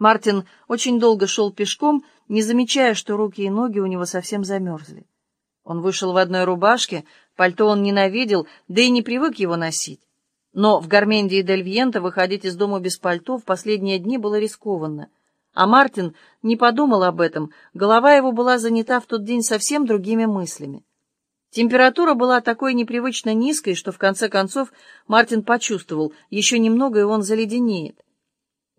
Мартин очень долго шел пешком, не замечая, что руки и ноги у него совсем замерзли. Он вышел в одной рубашке, пальто он ненавидел, да и не привык его носить. Но в Гарменде и Дельвьенто выходить из дома без пальто в последние дни было рискованно. А Мартин не подумал об этом, голова его была занята в тот день совсем другими мыслями. Температура была такой непривычно низкой, что в конце концов Мартин почувствовал, еще немного и он заледенеет.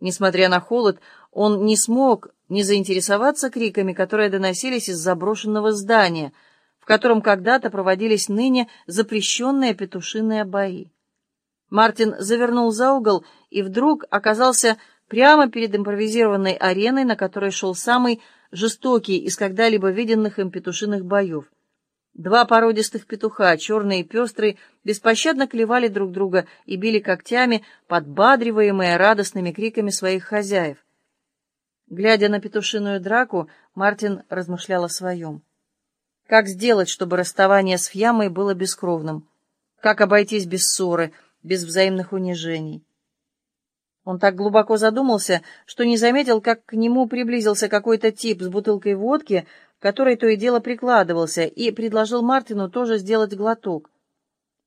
Несмотря на холод, он не смог не заинтересоваться криками, которые доносились из заброшенного здания, в котором когда-то проводились ныне запрещенные петушиные бои. Мартин завернул за угол и вдруг оказался прямо перед импровизированной ареной, на которой шел самый жестокий из когда-либо виденных им петушиных боев. Два породистых петуха, черный и пестрый, беспощадно клевали друг друга и били когтями, подбадриваемые радостными криками своих хозяев. Глядя на петушиную драку, Мартин размышлял о своем. Как сделать, чтобы расставание с Фьямой было бескровным? Как обойтись без ссоры, без взаимных унижений? Он так глубоко задумался, что не заметил, как к нему приблизился какой-то тип с бутылкой водки, который то и дело прикладывался, и предложил Мартину тоже сделать глоток.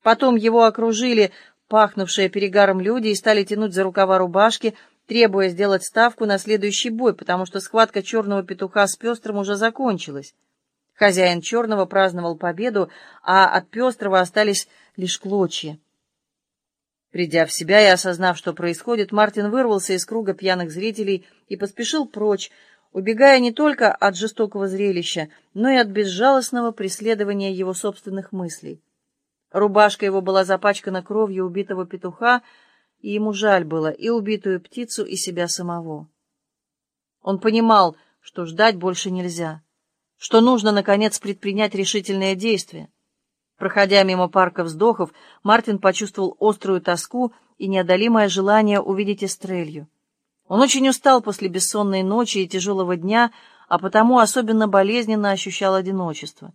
Потом его окружили пахнувшие перегаром люди и стали тянуть за рукава рубашки, требуя сделать ставку на следующий бой, потому что схватка черного петуха с пестрым уже закончилась. Хозяин черного праздновал победу, а от пестрого остались лишь клочья. Придя в себя и осознав, что происходит, Мартин вырвался из круга пьяных зрителей и поспешил прочь, убегая не только от жестокого зрелища, но и от безжалостного преследования его собственных мыслей. Рубашка его была запачкана кровью убитого петуха, и ему жаль было и убитую птицу, и себя самого. Он понимал, что ждать больше нельзя, что нужно, наконец, предпринять решительные действия. Проходя мимо парка вздохов, Мартин почувствовал острую тоску и неодолимое желание увидеть Эстрелью. Он очень устал после бессонной ночи и тяжелого дня, а потому особенно болезненно ощущал одиночество.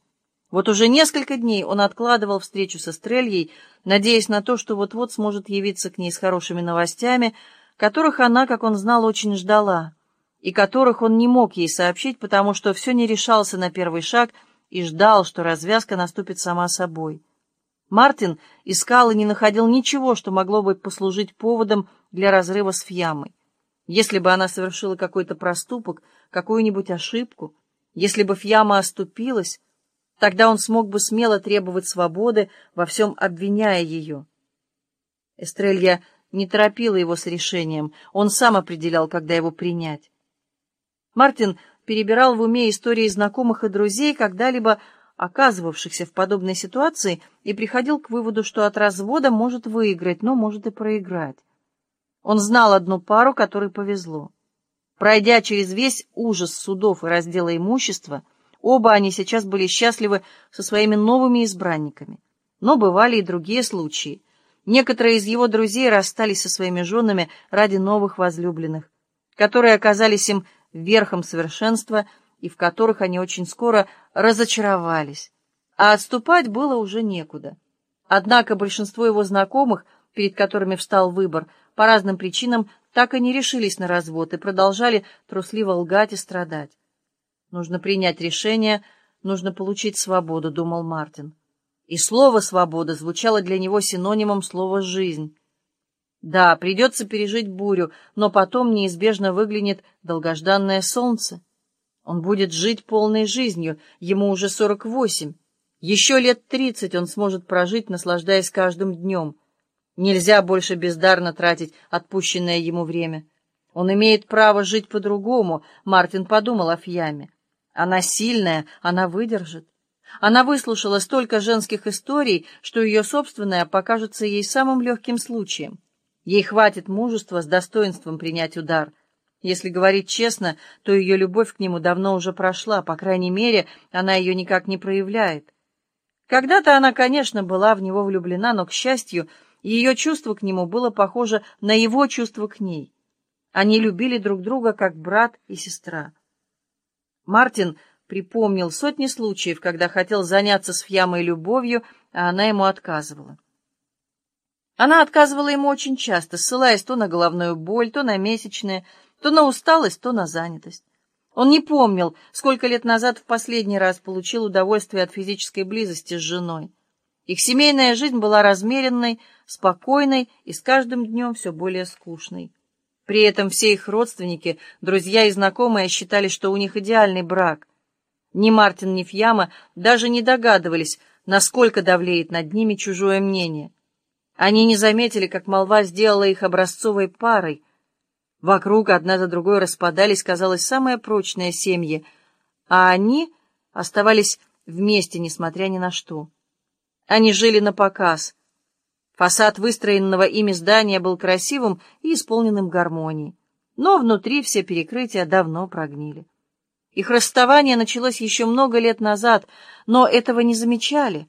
Вот уже несколько дней он откладывал встречу со Стрельей, надеясь на то, что вот-вот сможет явиться к ней с хорошими новостями, которых она, как он знал, очень ждала, и которых он не мог ей сообщить, потому что все не решался на первый шаг и ждал, что развязка наступит сама собой. Мартин искал и не находил ничего, что могло бы послужить поводом для разрыва с Фьямой. Если бы она совершила какой-то проступок, какую-нибудь ошибку, если бы Фьяма оступилась, тогда он смог бы смело требовать свободы, во всем обвиняя ее. Эстрелья не торопила его с решением, он сам определял, когда его принять. Мартин перебирал в уме истории знакомых и друзей, когда-либо оказывавшихся в подобной ситуации, и приходил к выводу, что от развода может выиграть, но может и проиграть. Он знал одну пару, которой повезло. Пройдя через весь ужас судов и раздела имущества, оба они сейчас были счастливы со своими новыми избранниками. Но бывали и другие случаи. Некоторые из его друзей расстались со своими женами ради новых возлюбленных, которые оказались им верхом совершенства и в которых они очень скоро разочаровались. А отступать было уже некуда. Однако большинство его знакомых, перед которыми встал выбор, по разным причинам так и не решились на развод и продолжали трусливо лгать и страдать. Нужно принять решение, нужно получить свободу, думал Мартин. И слово «свобода» звучало для него синонимом слова «жизнь». Да, придется пережить бурю, но потом неизбежно выглянет долгожданное солнце. Он будет жить полной жизнью, ему уже сорок восемь. Еще лет тридцать он сможет прожить, наслаждаясь каждым днем. Нельзя больше бездарно тратить отпущенное ему время. Он имеет право жить по-другому, Мартин подумал о Фьяме. Она сильная, она выдержит. Она выслушала столько женских историй, что ее собственная покажется ей самым легким случаем. Ей хватит мужества с достоинством принять удар. Если говорить честно, то ее любовь к нему давно уже прошла, по крайней мере, она ее никак не проявляет. Когда-то она, конечно, была в него влюблена, но, к счастью, ее чувство к нему было похоже на его чувство к ней. Они любили друг друга как брат и сестра. Мартин припомнил сотни случаев, когда хотел заняться с Фьямой любовью, а она ему отказывала. Она отказывала ему очень часто, ссылаясь то на головную боль, то на месячные, То на усталость, то на занятость. Он не помнил, сколько лет назад в последний раз получил удовольствие от физической близости с женой. Их семейная жизнь была размеренной, спокойной и с каждым днем все более скучной. При этом все их родственники, друзья и знакомые считали, что у них идеальный брак. Ни Мартин, ни Фьяма даже не догадывались, насколько давлеет над ними чужое мнение. Они не заметили, как молва сделала их образцовой парой. Вокруг одна за другой распадались, казалось, самые прочные семьи, а они оставались вместе, несмотря ни на что. Они жили на показ. Фасад выстроенного ими здания был красивым и исполненным гармонией, но внутри все перекрытия давно прогнили. Их расставание началось еще много лет назад, но этого не замечали.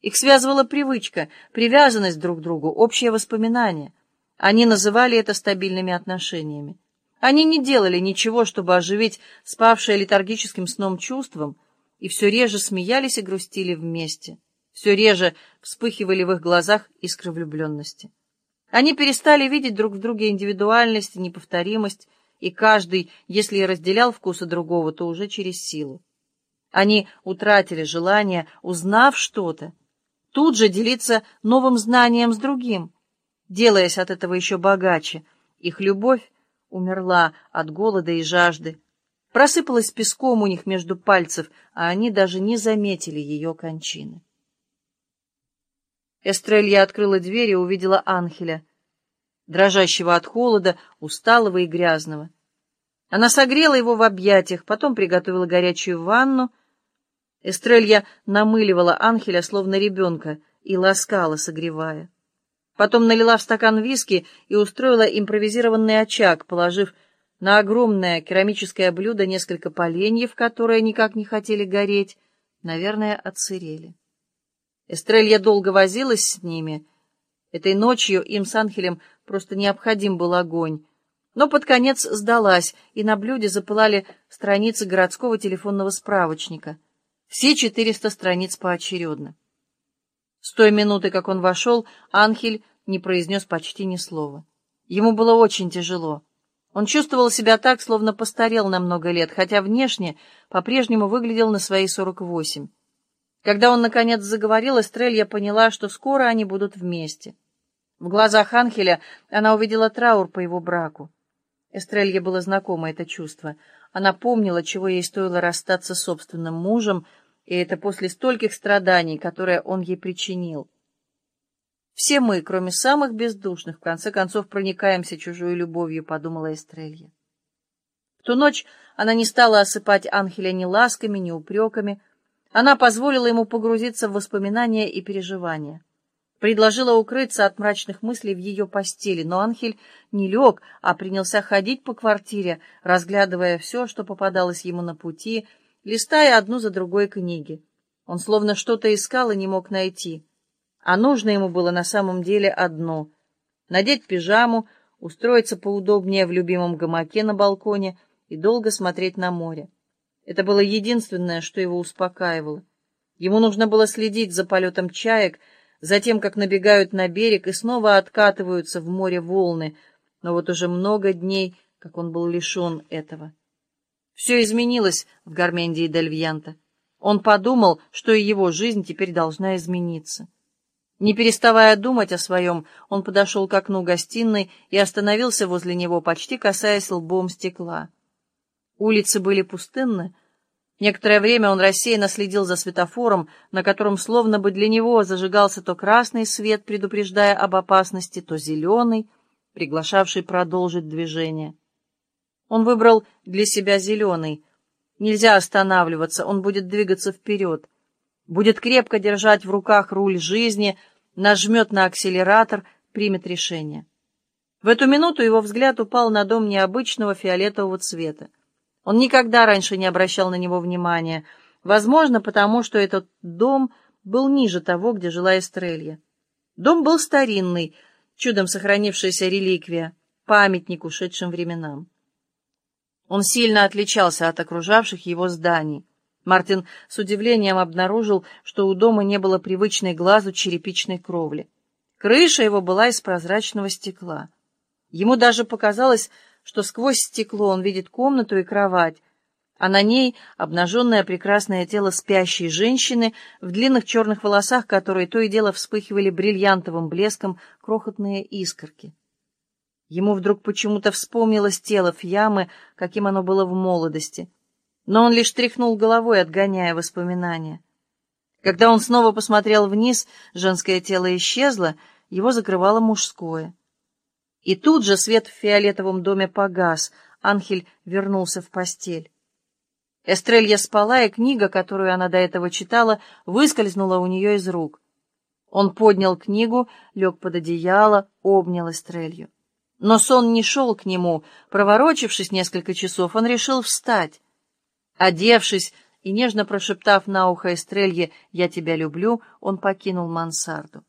Их связывала привычка, привязанность друг к другу, общее воспоминание. Они называли это стабильными отношениями. Они не делали ничего, чтобы оживить спавшее летаргическим сном чувством, и все реже смеялись и грустили вместе все реже вспыхивали в их глазах искры влюбленности. Они перестали видеть друг в друге индивидуальность и неповторимость, и каждый, если и разделял вкусы другого, то уже через силу. Они утратили желание, узнав что-то, тут же делиться новым знанием с другим, делаясь от этого еще богаче. Их любовь умерла от голода и жажды, просыпалась песком у них между пальцев, а они даже не заметили ее кончины. Эстрелья открыла дверь и увидела Анхеля, дрожащего от холода, усталого и грязного. Она согрела его в объятиях, потом приготовила горячую ванну. Эстрелья намыливала Анхеля, словно ребенка, и ласкала, согревая. Потом налила в стакан виски и устроила импровизированный очаг, положив на огромное керамическое блюдо несколько поленьев, которые никак не хотели гореть, наверное, отсырели. Эстрелья долго возилась с ними. Этой ночью им с Анхелем просто необходим был огонь. Но под конец сдалась, и на блюде запылали страницы городского телефонного справочника. Все четыреста страниц поочередно. С той минуты, как он вошел, Анхель не произнес почти ни слова. Ему было очень тяжело. Он чувствовал себя так, словно постарел на много лет, хотя внешне по-прежнему выглядел на свои сорок восемь. Когда он, наконец, заговорил, Эстрелья поняла, что скоро они будут вместе. В глазах Анхеля она увидела траур по его браку. Эстрелье было знакомо это чувство. Она помнила, чего ей стоило расстаться с собственным мужем, и это после стольких страданий, которые он ей причинил. «Все мы, кроме самых бездушных, в конце концов проникаемся чужой любовью», — подумала Эстрелья. В ту ночь она не стала осыпать Анхеля ни ласками, ни упреками, — она позволила ему погрузиться в воспоминания и переживания. Предложила укрыться от мрачных мыслей в ее постели, но Анхель не лег, а принялся ходить по квартире, разглядывая все, что попадалось ему на пути, листая одну за другой книги. Он словно что-то искал и не мог найти. А нужно ему было на самом деле одно — надеть пижаму, устроиться поудобнее в любимом гамаке на балконе и долго смотреть на море. Это было единственное, что его успокаивало. Ему нужно было следить за полетом чаек, за тем, как набегают на берег и снова откатываются в море волны, но вот уже много дней, как он был лишен этого. Все изменилось в Гармендии Дель Вьянта. Он подумал, что и его жизнь теперь должна измениться. Не переставая думать о своем, он подошел к окну гостиной и остановился возле него, почти касаясь лбом стекла. Улицы были пустынны. Некоторое время он рассеянно следил за светофором, на котором словно бы для него зажигался то красный свет, предупреждая об опасности, то зеленый, приглашавший продолжить движение. Он выбрал для себя зеленый. Нельзя останавливаться, он будет двигаться вперед. Будет крепко держать в руках руль жизни, нажмет на акселератор, примет решение. В эту минуту его взгляд упал на дом необычного фиолетового цвета. Он никогда раньше не обращал на него внимания, возможно, потому что этот дом был ниже того, где жила Эстрелья. Дом был старинный, чудом сохранившаяся реликвия, памятник ушедшим временам. Он сильно отличался от окружавших его зданий. Мартин с удивлением обнаружил, что у дома не было привычной глазу черепичной кровли. Крыша его была из прозрачного стекла. Ему даже показалось, что сквозь стекло он видит комнату и кровать, а на ней обнаженное прекрасное тело спящей женщины в длинных черных волосах, которые то и дело вспыхивали бриллиантовым блеском крохотные искорки. Ему вдруг почему-то вспомнилось тело Фьямы, каким оно было в молодости, но он лишь тряхнул головой, отгоняя воспоминания. Когда он снова посмотрел вниз, женское тело исчезло, его закрывало мужское. И тут же свет в фиолетовом доме погас, Анхель вернулся в постель. Эстрелья спала, и книга, которую она до этого читала, выскользнула у нее из рук. Он поднял книгу, лег под одеяло, обнял Эстрелью. Но сон не шел к нему. Проворочившись несколько часов, он решил встать. Одевшись и нежно прошептав на ухо Эстрелье «Я тебя люблю», он покинул мансарду.